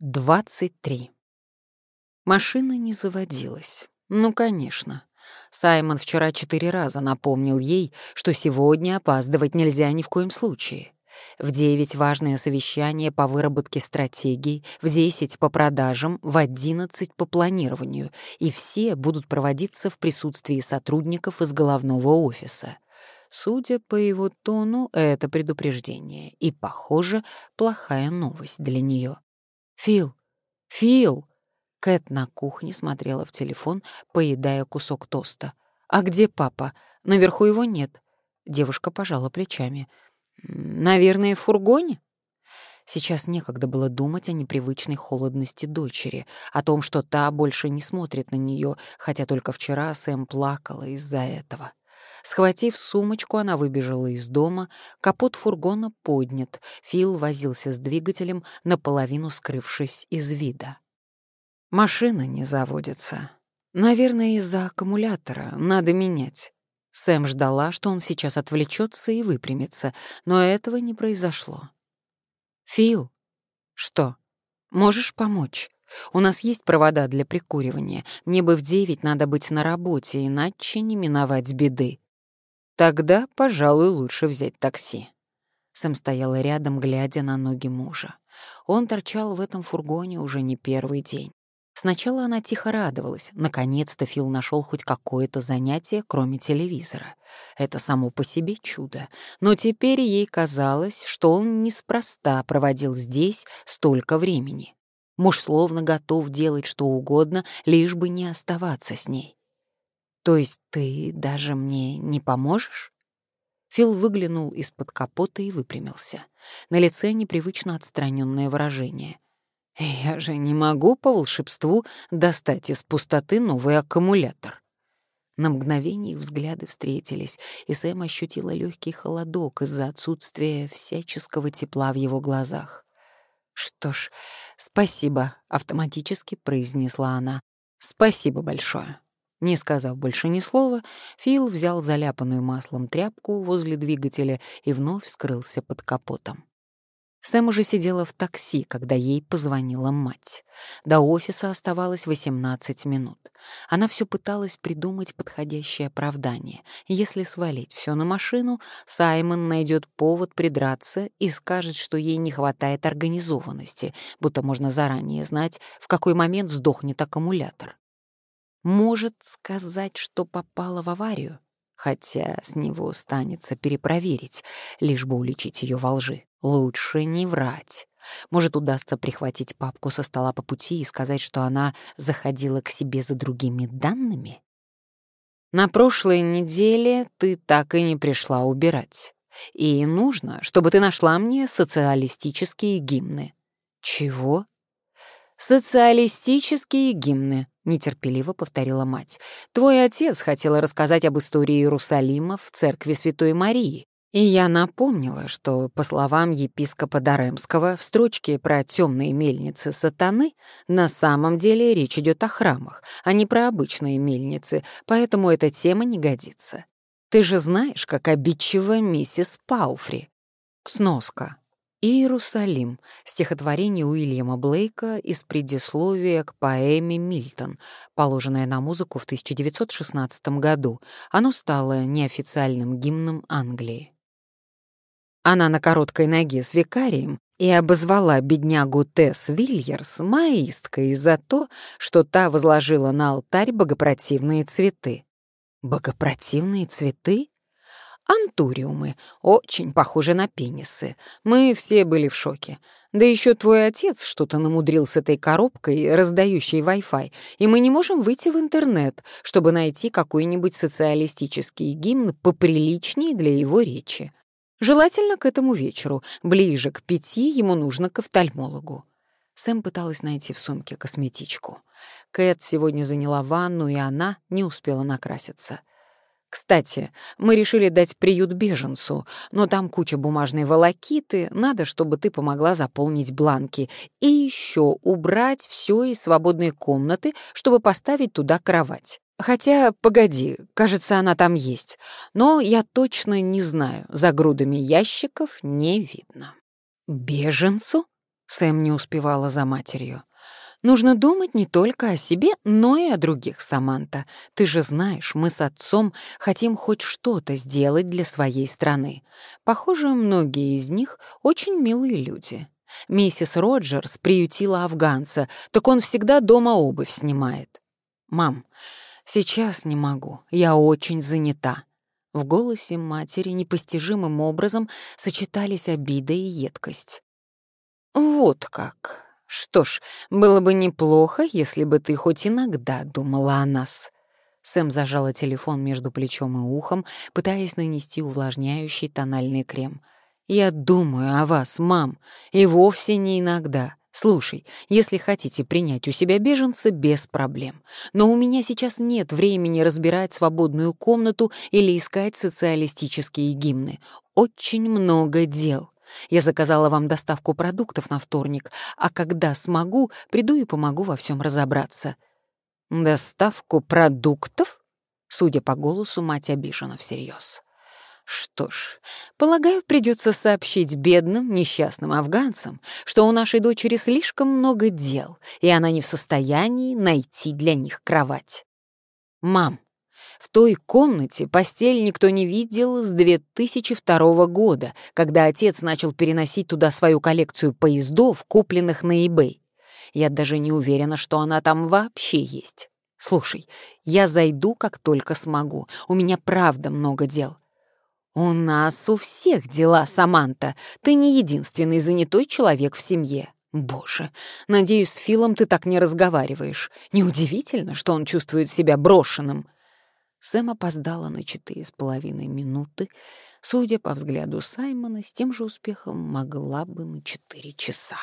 23. Машина не заводилась. Ну, конечно. Саймон вчера четыре раза напомнил ей, что сегодня опаздывать нельзя ни в коем случае. В девять важное совещание по выработке стратегий, в десять по продажам, в одиннадцать по планированию, и все будут проводиться в присутствии сотрудников из головного офиса. Судя по его тону, это предупреждение, и, похоже, плохая новость для нее. «Фил! Фил!» Кэт на кухне смотрела в телефон, поедая кусок тоста. «А где папа? Наверху его нет». Девушка пожала плечами. «Наверное, в фургоне?» Сейчас некогда было думать о непривычной холодности дочери, о том, что та больше не смотрит на нее, хотя только вчера Сэм плакала из-за этого. Схватив сумочку, она выбежала из дома, капот фургона поднят, Фил возился с двигателем, наполовину скрывшись из вида. Машина не заводится. Наверное, из-за аккумулятора, надо менять. Сэм ждала, что он сейчас отвлечется и выпрямится, но этого не произошло. «Фил, что, можешь помочь? У нас есть провода для прикуривания. Мне бы в девять надо быть на работе, иначе не миновать беды». Тогда, пожалуй, лучше взять такси. Сэм стояла рядом, глядя на ноги мужа. Он торчал в этом фургоне уже не первый день. Сначала она тихо радовалась. Наконец-то Фил нашел хоть какое-то занятие, кроме телевизора. Это само по себе чудо. Но теперь ей казалось, что он неспроста проводил здесь столько времени. Муж словно готов делать что угодно, лишь бы не оставаться с ней. То есть ты даже мне не поможешь? Фил выглянул из-под капота и выпрямился. На лице непривычно отстраненное выражение. «Я же не могу по волшебству достать из пустоты новый аккумулятор». На мгновение их взгляды встретились, и Сэм ощутила легкий холодок из-за отсутствия всяческого тепла в его глазах. «Что ж, спасибо», — автоматически произнесла она. «Спасибо большое». Не сказав больше ни слова, Фил взял заляпанную маслом тряпку возле двигателя и вновь скрылся под капотом. Сэм уже сидела в такси, когда ей позвонила мать. До офиса оставалось 18 минут. Она все пыталась придумать подходящее оправдание. Если свалить все на машину, Саймон найдет повод придраться и скажет, что ей не хватает организованности, будто можно заранее знать, в какой момент сдохнет аккумулятор может сказать, что попала в аварию, хотя с него останется перепроверить, лишь бы уличить ее во лжи. Лучше не врать. Может, удастся прихватить папку со стола по пути и сказать, что она заходила к себе за другими данными? На прошлой неделе ты так и не пришла убирать. И нужно, чтобы ты нашла мне социалистические гимны. Чего? Социалистические гимны, нетерпеливо повторила мать. «Твой отец хотел рассказать об истории Иерусалима в церкви Святой Марии. И я напомнила, что, по словам епископа Даремского, в строчке про темные мельницы сатаны на самом деле речь идет о храмах, а не про обычные мельницы, поэтому эта тема не годится. Ты же знаешь, как обидчива миссис Палфри. Сноска. «Иерусалим» — стихотворение Уильяма Блейка из предисловия к поэме «Мильтон», положенное на музыку в 1916 году. Оно стало неофициальным гимном Англии. Она на короткой ноге с викарием и обозвала беднягу Тесс Вильерс маисткой за то, что та возложила на алтарь богопротивные цветы. «Богопротивные цветы?» Антуриумы, очень похожи на пенисы. Мы все были в шоке. Да еще твой отец что-то намудрил с этой коробкой, раздающей Wi-Fi, и мы не можем выйти в интернет, чтобы найти какой-нибудь социалистический гимн поприличнее для его речи. Желательно к этому вечеру, ближе к пяти ему нужно к офтальмологу. Сэм пыталась найти в сумке косметичку. Кэт сегодня заняла ванну, и она не успела накраситься — кстати, мы решили дать приют беженцу, но там куча бумажной волокиты, надо, чтобы ты помогла заполнить бланки. И еще убрать все из свободной комнаты, чтобы поставить туда кровать. Хотя, погоди, кажется, она там есть. Но я точно не знаю, за грудами ящиков не видно. Беженцу? Сэм не успевала за матерью. Нужно думать не только о себе, но и о других, Саманта. Ты же знаешь, мы с отцом хотим хоть что-то сделать для своей страны. Похоже, многие из них очень милые люди. Миссис Роджерс приютила афганца, так он всегда дома обувь снимает. «Мам, сейчас не могу, я очень занята». В голосе матери непостижимым образом сочетались обида и едкость. «Вот как. Что ж, было бы неплохо, если бы ты хоть иногда думала о нас». Сэм зажала телефон между плечом и ухом, пытаясь нанести увлажняющий тональный крем — «Я думаю о вас, мам, и вовсе не иногда. Слушай, если хотите принять у себя беженца, без проблем. Но у меня сейчас нет времени разбирать свободную комнату или искать социалистические гимны. Очень много дел. Я заказала вам доставку продуктов на вторник, а когда смогу, приду и помогу во всем разобраться». «Доставку продуктов?» Судя по голосу, мать обижена всерьез. Что ж, полагаю, придется сообщить бедным, несчастным афганцам, что у нашей дочери слишком много дел, и она не в состоянии найти для них кровать. Мам, в той комнате постель никто не видел с 2002 года, когда отец начал переносить туда свою коллекцию поездов, купленных на eBay. Я даже не уверена, что она там вообще есть. Слушай, я зайду, как только смогу. У меня правда много дел. «У нас у всех дела, Саманта. Ты не единственный занятой человек в семье. Боже, надеюсь, с Филом ты так не разговариваешь. Неудивительно, что он чувствует себя брошенным». Сэм опоздала на четыре с половиной минуты. Судя по взгляду Саймона, с тем же успехом могла бы на четыре часа.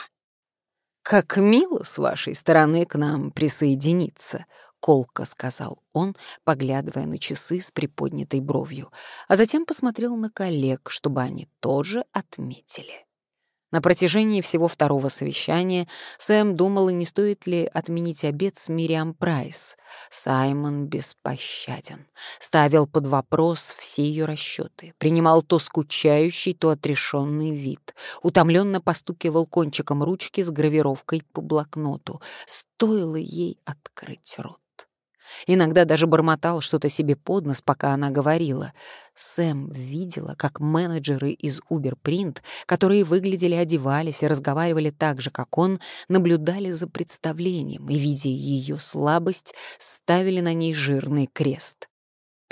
«Как мило с вашей стороны к нам присоединиться», колко сказал он, поглядывая на часы с приподнятой бровью, а затем посмотрел на коллег, чтобы они тоже отметили. На протяжении всего второго совещания Сэм думала, не стоит ли отменить обед с Мириам Прайс. Саймон беспощаден. Ставил под вопрос все ее расчеты. Принимал то скучающий, то отрешенный вид. Утомленно постукивал кончиком ручки с гравировкой по блокноту. Стоило ей открыть рот. Иногда даже бормотал что-то себе под нос, пока она говорила. Сэм видела, как менеджеры из Uberprint, которые выглядели, одевались и разговаривали так же, как он, наблюдали за представлением и, видя ее слабость, ставили на ней жирный крест.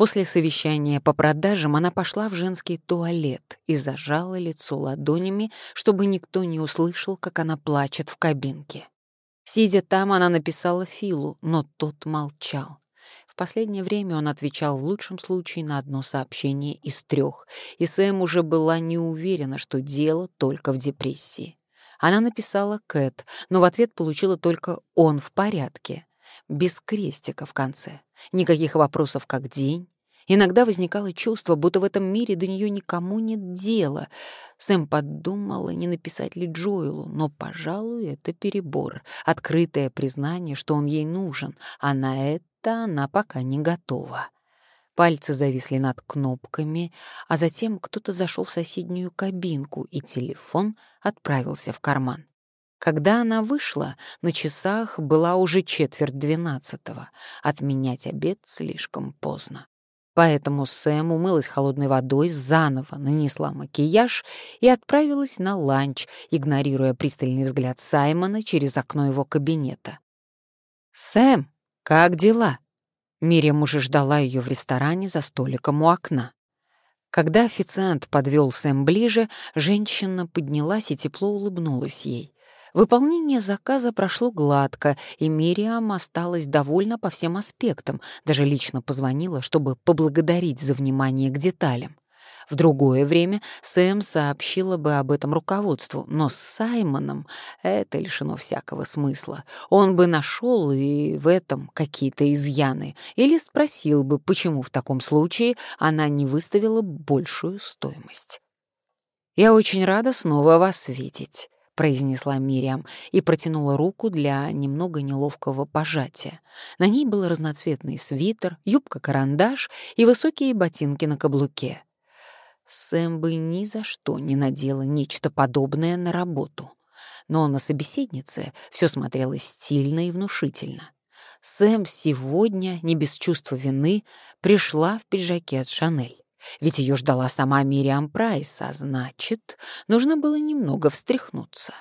После совещания по продажам она пошла в женский туалет и зажала лицо ладонями, чтобы никто не услышал, как она плачет в кабинке. Сидя там, она написала Филу, но тот молчал. В последнее время он отвечал в лучшем случае на одно сообщение из трех, и Сэм уже была не уверена, что дело только в депрессии. Она написала Кэт, но в ответ получила только «он в порядке», без крестика в конце. Никаких вопросов как день, Иногда возникало чувство, будто в этом мире до нее никому нет дела. Сэм подумала, не написать ли Джоэлу, но, пожалуй, это перебор. Открытое признание, что он ей нужен, а на это она пока не готова. Пальцы зависли над кнопками, а затем кто-то зашел в соседнюю кабинку, и телефон отправился в карман. Когда она вышла, на часах была уже четверть двенадцатого. Отменять обед слишком поздно. Поэтому Сэм умылась холодной водой, заново нанесла макияж и отправилась на ланч, игнорируя пристальный взгляд Саймона через окно его кабинета. «Сэм, как дела?» Мириам уже ждала ее в ресторане за столиком у окна. Когда официант подвел Сэм ближе, женщина поднялась и тепло улыбнулась ей. Выполнение заказа прошло гладко, и Мириам осталась довольна по всем аспектам, даже лично позвонила, чтобы поблагодарить за внимание к деталям. В другое время Сэм сообщила бы об этом руководству, но с Саймоном это лишено всякого смысла. Он бы нашел и в этом какие-то изъяны, или спросил бы, почему в таком случае она не выставила большую стоимость. «Я очень рада снова вас видеть», — произнесла Мириам и протянула руку для немного неловкого пожатия. На ней был разноцветный свитер, юбка-карандаш и высокие ботинки на каблуке. Сэм бы ни за что не надела нечто подобное на работу. но на собеседнице все смотрелось стильно и внушительно. Сэм сегодня, не без чувства вины, пришла в пиджаке от Шанель. Ведь ее ждала сама Мириам Прайс, а значит, нужно было немного встряхнуться.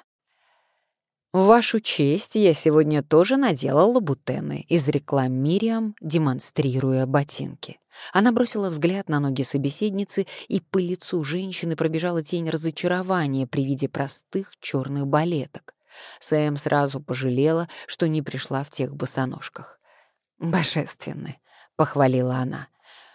«В вашу честь я сегодня тоже надела лабутены», — изрекла Мириам, демонстрируя ботинки. Она бросила взгляд на ноги собеседницы, и по лицу женщины пробежала тень разочарования при виде простых черных балеток. Сэм сразу пожалела, что не пришла в тех босоножках. «Божественны», — похвалила она.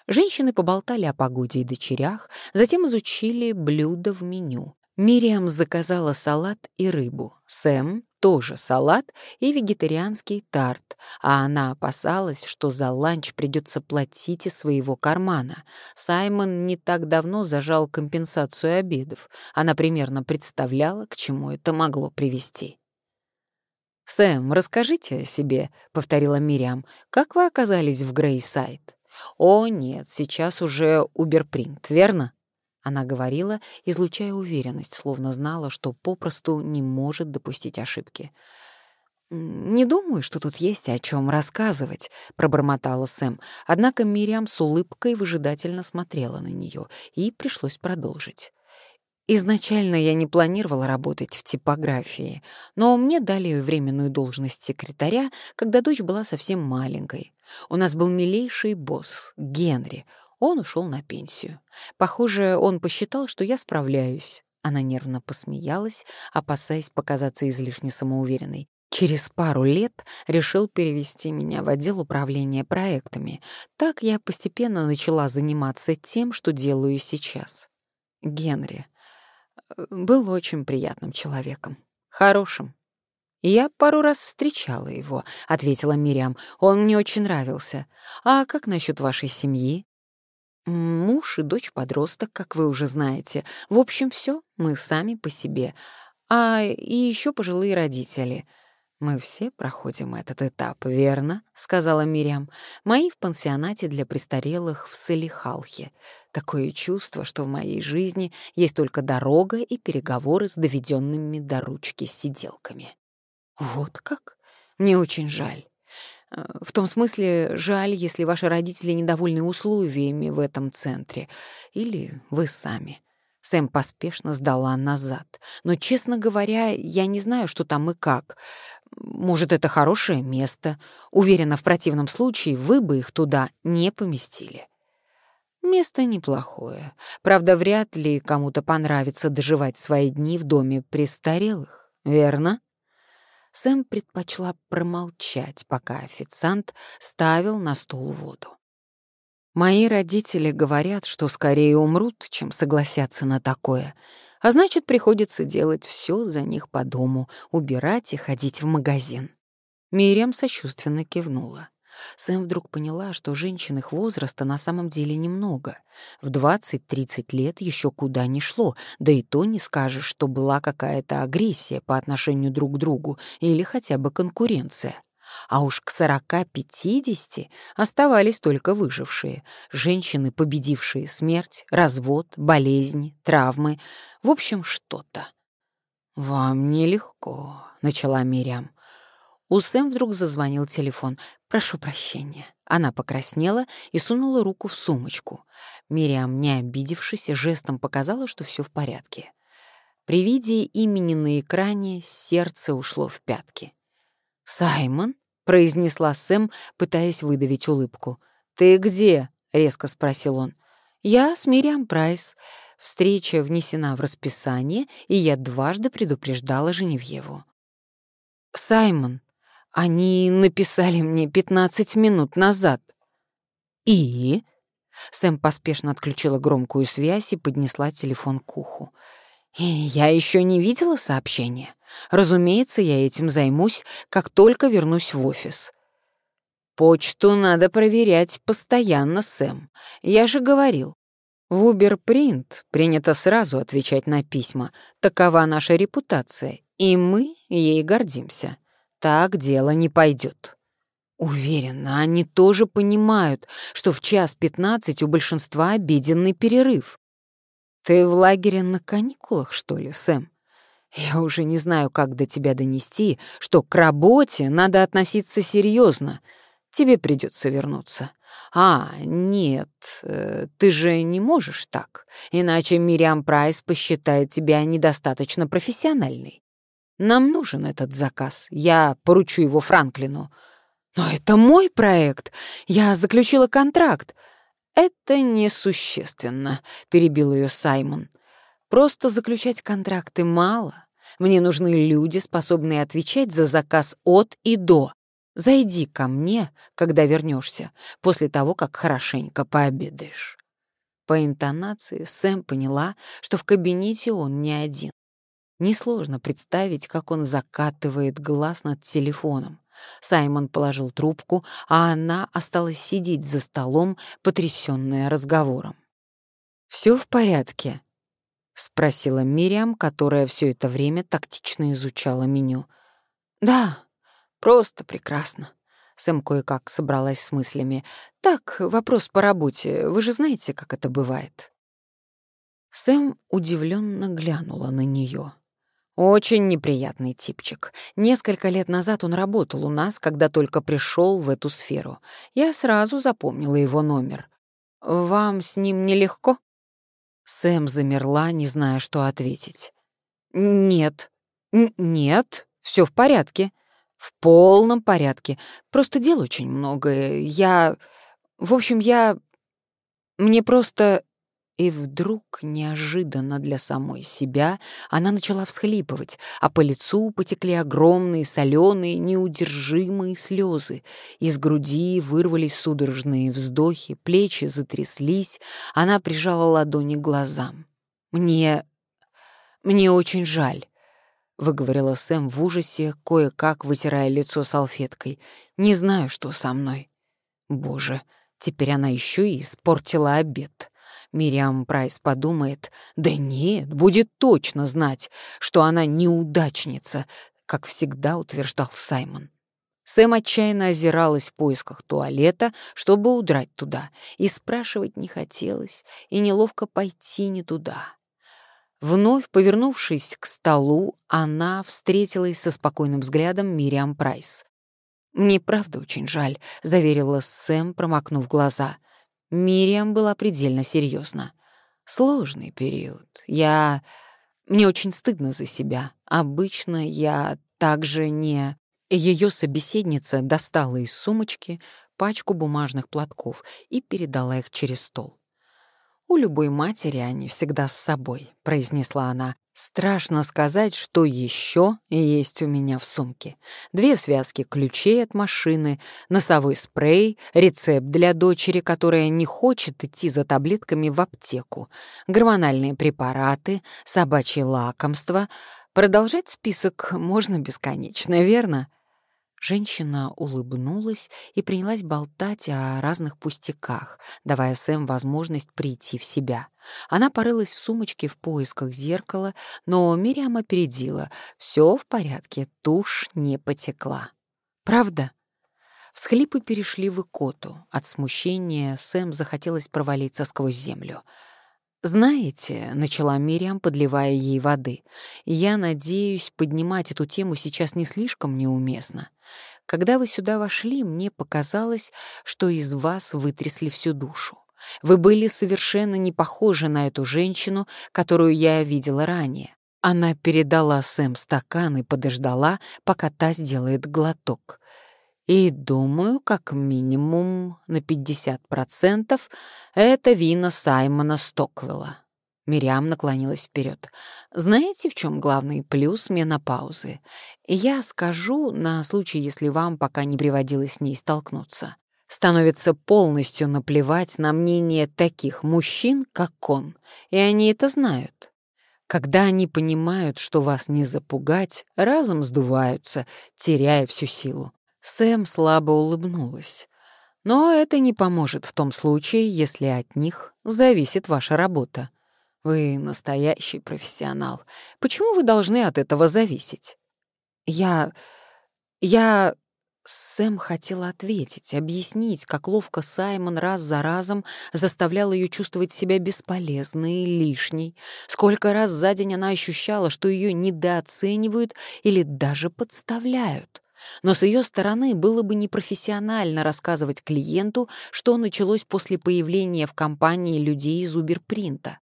Женщины поболтали о погоде и дочерях, затем изучили блюда в меню. Мириам заказала салат и рыбу. Сэм тоже салат и вегетарианский тарт, а она опасалась, что за ланч придется платить из своего кармана. Саймон не так давно зажал компенсацию обедов. Она примерно представляла, к чему это могло привести. «Сэм, расскажите о себе», — повторила Мириам. «Как вы оказались в Грейсайд?» «О, нет, сейчас уже Уберпринт, верно?» Она говорила, излучая уверенность, словно знала, что попросту не может допустить ошибки. «Не думаю, что тут есть о чем рассказывать», — пробормотала Сэм. Однако Мириам с улыбкой выжидательно смотрела на нее, и пришлось продолжить. Изначально я не планировала работать в типографии, но мне дали временную должность секретаря, когда дочь была совсем маленькой. У нас был милейший босс, Генри — он ушел на пенсию. Похоже, он посчитал, что я справляюсь. Она нервно посмеялась, опасаясь показаться излишне самоуверенной. Через пару лет решил перевести меня в отдел управления проектами. Так я постепенно начала заниматься тем, что делаю сейчас. Генри э, был очень приятным человеком. Хорошим. «Я пару раз встречала его», — ответила Мириам. «Он мне очень нравился. А как насчет вашей семьи?» Муж и дочь-подросток, как вы уже знаете. В общем, все, мы сами по себе. А и еще пожилые родители. «Мы все проходим этот этап, верно?» — сказала Мириам. «Мои в пансионате для престарелых в Салихалхе. Такое чувство, что в моей жизни есть только дорога и переговоры с доведенными до ручки сиделками». «Вот как? Мне очень жаль. В том смысле, жаль, если ваши родители недовольны условиями в этом центре. Или вы сами. Сэм поспешно сдала назад. Но, честно говоря, я не знаю, что там и как. Может, это хорошее место. Уверена, в противном случае вы бы их туда не поместили. Место неплохое. Правда, вряд ли кому-то понравится доживать свои дни в доме престарелых, верно? Сэм предпочла промолчать, пока официант ставил на стол воду. «Мои родители говорят, что скорее умрут, чем согласятся на такое, а значит, приходится делать все за них по дому, убирать и ходить в магазин». Мириам сочувственно кивнула. Сэм вдруг поняла, что женщин их возраста на самом деле немного. В 20-30 лет еще куда ни шло, да и то не скажешь, что была какая-то агрессия по отношению друг к другу или хотя бы конкуренция. А уж к 40-50 оставались только выжившие, женщины, победившие смерть, развод, болезни, травмы, в общем, что-то. «Вам нелегко», — начала Мирям. У Сэм вдруг зазвонил телефон. «Прошу прощения». Она покраснела и сунула руку в сумочку. Мириам, не обидевшись, жестом показала, что все в порядке. При виде имени на экране сердце ушло в пятки. «Саймон?» — произнесла Сэм, пытаясь выдавить улыбку. «Ты где?» — резко спросил он. «Я с Мириам Прайс. Встреча внесена в расписание, и я дважды предупреждала Женевьеву». «Саймон», они написали мне 15 минут назад. И? Сэм поспешно отключила громкую связь и поднесла телефон к уху. И я еще не видела сообщения. Разумеется, я этим займусь, как только вернусь в офис. Почту надо проверять постоянно, Сэм. Я же говорил. В Уберпринт принято сразу отвечать на письма. Такова наша репутация, и мы ей гордимся. Так дело не пойдет. Уверена, они тоже понимают, что в час пятнадцать у большинства обеденный перерыв. Ты в лагере на каникулах, что ли, Сэм? Я уже не знаю, как до тебя донести, что к работе надо относиться серьезно. Тебе придется вернуться. А, нет, э, ты же не можешь так, иначе Мириам Прайс посчитает тебя недостаточно профессиональной. Нам нужен этот заказ, я поручу его Франклину. Но это мой проект, я заключила контракт. Это несущественно, перебил ее Саймон. Просто заключать контракты мало. Мне нужны люди, способные отвечать за заказ от и до. Зайди ко мне, когда вернешься, после того, как хорошенько пообедаешь». По интонации Сэм поняла, что в кабинете он не один. Несложно представить, как он закатывает глаз над телефоном. Саймон положил трубку, а она осталась сидеть за столом, потрясённая разговором. «Все в порядке?» — спросила Мириам, которая все это время тактично изучала меню. «Да, просто прекрасно». Сэм кое-как собралась с мыслями. «Так, вопрос по работе. Вы же знаете, как это бывает?» Сэм удивленно глянула на нее. Очень неприятный типчик. Несколько лет назад он работал у нас, когда только пришел в эту сферу. Я сразу запомнила его номер. «Вам с ним нелегко?» Сэм замерла, не зная, что ответить. «Нет, нет, все в порядке. В полном порядке. Просто дел очень много. Я... В общем, я... Мне просто и вдруг, неожиданно для самой себя, она начала всхлипывать, а по лицу потекли огромные, соленые, неудержимые слезы. Из груди вырвались судорожные вздохи, плечи затряслись, она прижала ладони к глазам. «Мне... мне очень жаль», — выговорила Сэм в ужасе, кое-как вытирая лицо салфеткой. «Не знаю, что со мной». Боже, теперь она еще и испортила обед. Мириам Прайс подумает, да нет, будет точно знать, что она неудачница, как всегда утверждал Саймон. Сэм отчаянно озиралась в поисках туалета, чтобы удрать туда, и спрашивать не хотелось, и неловко пойти не туда. Вновь повернувшись к столу, она встретилась со спокойным взглядом Мириам Прайс. «Мне правда очень жаль», — заверила Сэм, промокнув глаза. Мириам была предельно серьезна. Сложный период. Я... Мне очень стыдно за себя. Обычно я также не... Ее собеседница достала из сумочки пачку бумажных платков и передала их через стол. «У любой матери они всегда с собой», — произнесла она. «Страшно сказать, что еще есть у меня в сумке. Две связки ключей от машины, носовой спрей, рецепт для дочери, которая не хочет идти за таблетками в аптеку, гормональные препараты, собачье лакомство. Продолжать список можно бесконечно, верно?» Женщина улыбнулась и принялась болтать о разных пустяках, давая Сэм возможность прийти в себя. Она порылась в сумочке в поисках зеркала, но Мириам опередила. Все в порядке, тушь не потекла. «Правда?» Всхлипы перешли в икоту. От смущения Сэм захотелось провалиться сквозь землю. «Знаете», — начала Мириам, подливая ей воды, «я надеюсь, поднимать эту тему сейчас не слишком неуместно. Когда вы сюда вошли, мне показалось, что из вас вытрясли всю душу. Вы были совершенно не похожи на эту женщину, которую я видела ранее. Она передала Сэм стакан и подождала, пока та сделает глоток. И думаю, как минимум на 50% это вина Саймона Стоквелла. Мириам наклонилась вперед. «Знаете, в чем главный плюс менопаузы? Я скажу на случай, если вам пока не приводилось с ней столкнуться. Становится полностью наплевать на мнение таких мужчин, как он, и они это знают. Когда они понимают, что вас не запугать, разом сдуваются, теряя всю силу. Сэм слабо улыбнулась. «Но это не поможет в том случае, если от них зависит ваша работа. Вы настоящий профессионал. Почему вы должны от этого зависеть?» «Я... я...» Сэм хотела ответить, объяснить, как ловко Саймон раз за разом заставлял ее чувствовать себя бесполезной и лишней, сколько раз за день она ощущала, что ее недооценивают или даже подставляют. Но с ее стороны было бы непрофессионально рассказывать клиенту, что началось после появления в компании людей из Уберпринта.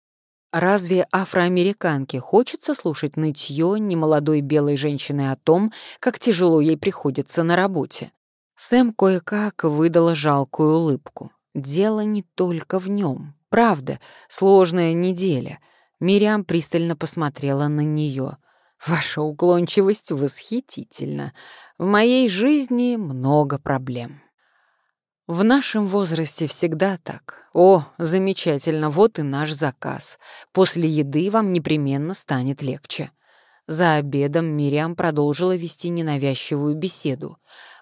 Разве афроамериканке хочется слушать нытье немолодой белой женщины о том, как тяжело ей приходится на работе? Сэм кое-как выдала жалкую улыбку. Дело не только в нем. Правда, сложная неделя. Мириам пристально посмотрела на нее. «Ваша уклончивость восхитительна. В моей жизни много проблем». В нашем возрасте всегда так. О, замечательно, вот и наш заказ. После еды вам непременно станет легче. За обедом Мириам продолжила вести ненавязчивую беседу,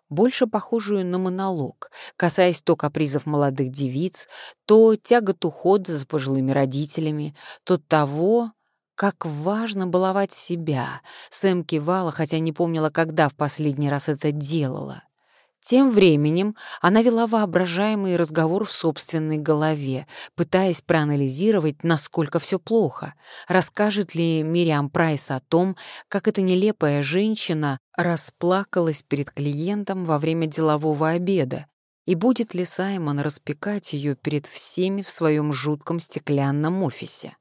больше похожую на монолог, касаясь то капризов молодых девиц, то тягот ухода за пожилыми родителями, то того, как важно баловать себя. Сэм кивала, хотя не помнила, когда в последний раз это делала. Тем временем она вела воображаемый разговор в собственной голове, пытаясь проанализировать, насколько все плохо. Расскажет ли Мириам Прайс о том, как эта нелепая женщина расплакалась перед клиентом во время делового обеда, и будет ли Саймон распекать ее перед всеми в своем жутком стеклянном офисе.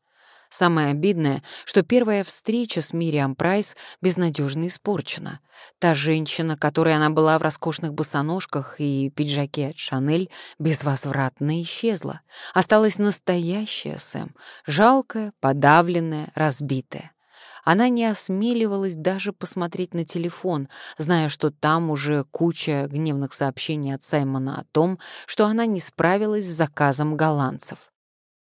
Самое обидное, что первая встреча с Мириам Прайс безнадежно испорчена. Та женщина, которой она была в роскошных босоножках и пиджаке от Шанель, безвозвратно исчезла. Осталась настоящая Сэм, жалкая, подавленная, разбитая. Она не осмеливалась даже посмотреть на телефон, зная, что там уже куча гневных сообщений от Саймона о том, что она не справилась с заказом голландцев.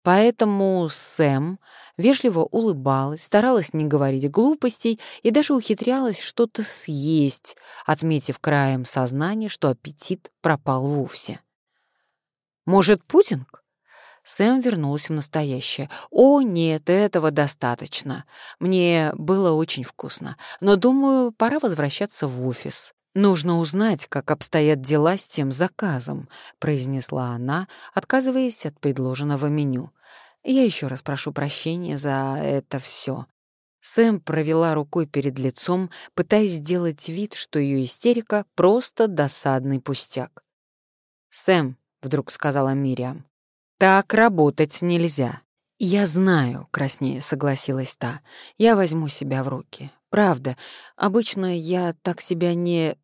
Поэтому Сэм вежливо улыбалась, старалась не говорить глупостей и даже ухитрялась что-то съесть, отметив краем сознания, что аппетит пропал вовсе. «Может, пудинг?» Сэм вернулась в настоящее. «О, нет, этого достаточно. Мне было очень вкусно, но, думаю, пора возвращаться в офис. «Нужно узнать, как обстоят дела с тем заказом», — произнесла она, отказываясь от предложенного меню. «Я еще раз прошу прощения за это все. Сэм провела рукой перед лицом, пытаясь сделать вид, что ее истерика — просто досадный пустяк. «Сэм», — вдруг сказала Мириам, — «так работать нельзя». «Я знаю», — краснее согласилась та, — «я возьму себя в руки. Правда, обычно я так себя не...»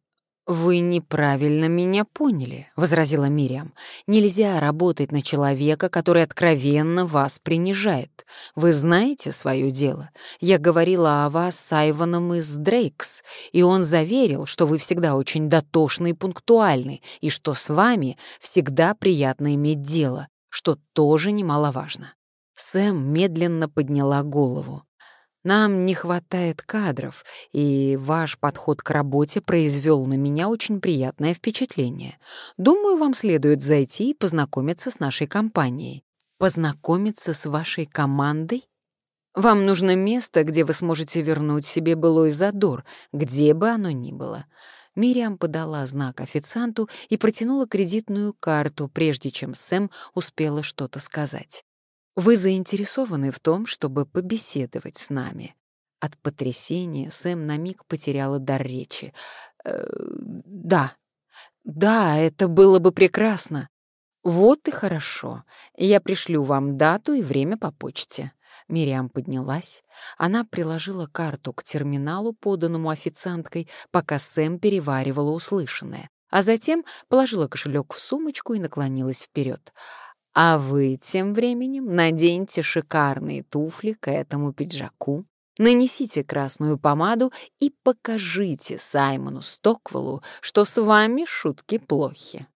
«Вы неправильно меня поняли», — возразила Мириам. «Нельзя работать на человека, который откровенно вас принижает. Вы знаете свое дело. Я говорила о вас с Айваном из Дрейкс, и он заверил, что вы всегда очень дотошны и пунктуальны, и что с вами всегда приятно иметь дело, что тоже немаловажно». Сэм медленно подняла голову. Нам не хватает кадров, и ваш подход к работе произвел на меня очень приятное впечатление. Думаю, вам следует зайти и познакомиться с нашей компанией. Познакомиться с вашей командой? Вам нужно место, где вы сможете вернуть себе былой задор, где бы оно ни было. Мириам подала знак официанту и протянула кредитную карту, прежде чем Сэм успела что-то сказать. Вы заинтересованы в том, чтобы побеседовать с нами?» От потрясения Сэм на миг потеряла дар речи. «Э, «Да, да, это было бы прекрасно. Вот и хорошо. Я пришлю вам дату и время по почте». Мириам поднялась. Она приложила карту к терминалу, поданному официанткой, пока Сэм переваривала услышанное, а затем положила кошелек в сумочку и наклонилась вперед. А вы тем временем наденьте шикарные туфли к этому пиджаку, нанесите красную помаду и покажите Саймону Стоквеллу, что с вами шутки плохи.